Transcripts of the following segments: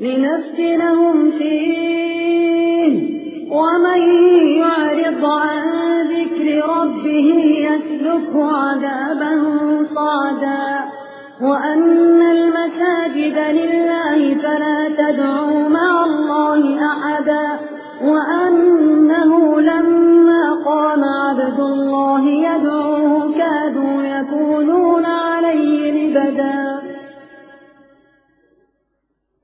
لنفتنهم فيه. ومن يعرض عن ذكر ربه يسلكه عذابا صعدا وأن المساجد لله فلا تدعوا مع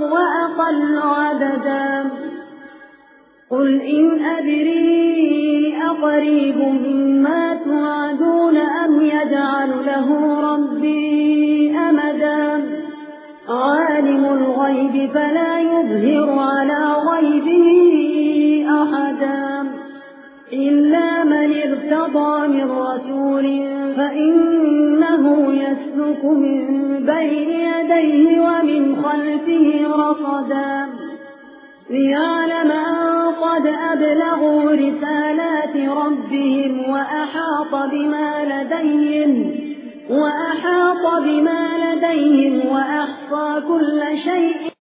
وأقل عددا. قل إن أدري أقريب مما توعدون أم يجعل له ربي أمدا. عالم الغيب فلا يظهر على غيبه أحدا. إلا من ارتضى من رسول فإنه يسلك من بين يديه ومن خلفه رصدا. ليعلم أن قد أبلغوا رسالات ربهم وأحاط بما لديهم وأحاط بما لديهم وأحصى كل شيء